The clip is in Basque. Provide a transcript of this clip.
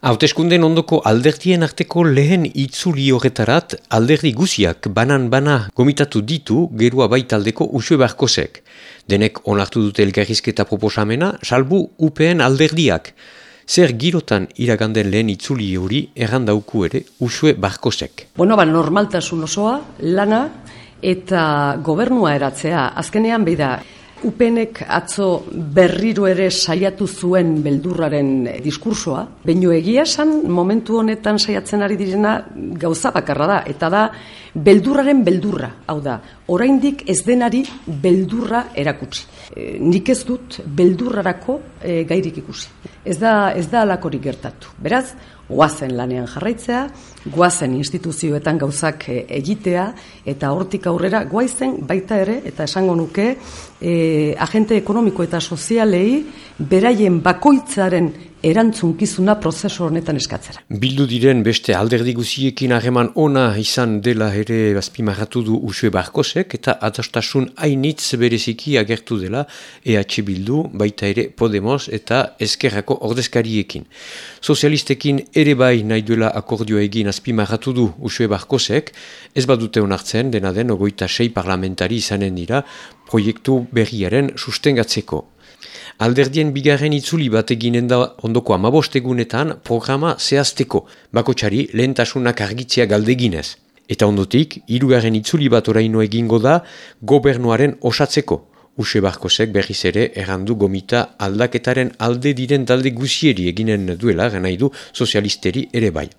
Hauteskunden ondoko alderdien arteko lehen itzuli horretarat alderdi guziak banan-bana gomitatu ditu gerua baitaldeko usue barkosek. Denek onartu dute elgarrizketa proposamena, salbu UPN alderdiak. Zer girotan iraganden lehen itzuli hori errandauku ere usue barkosek. Bueno, ba, normaltasun osoa, lana eta gobernua eratzea. Azkenean beida, Upenek atzo berriro ere saiatu zuen beldurraren diskursoa. Beino egia esan momentu honetan saiatzen ari direna gauza bakarra da. Eta da beldurraren beldurra. Hau da, oraindik ez denari beldurra erakutsi. E, nik ez dut beldurrarako e, gairik ikusi. Ez da, ez da alakorik gertatu. Beraz, guazen lanean jarraitzea, guazen instituzioetan gauzak e, egitea, eta hortik aurrera guaizen baita ere, eta esango nuke, e, agente ekonomiko eta sozialei beraien bakoitzaren erantzunkizuna prozesu honetan eskatzera. Bildu diren beste alderdi guziekin hageman ona izan dela ere bazpimarratu du usue barkosek eta atastasun hainitz bereziki agertu dela EH Bildu, baita ere Podemos eta Ezkerrako ordezkariekin. Sozialistekin ere bai nahi duela akordioa egin azpimarratu du usue barkosek, ez badute honartzen dena den ogoita sei parlamentari izanen dira proiektu berriaren sustengatzeko. Alderdien bigarren itzuli bat eginen da ondoko amabostegunetan programa zehazteko, bakotxari lehentasunak argitzea galdeginez. Eta ondotik, hirugarren itzuli bat oraino egingo da gobernuaren osatzeko. Use barkozek berriz ere errandu gomita aldaketaren alde diren talde guzieri eginen duela, gana du sozialisteri ere bai.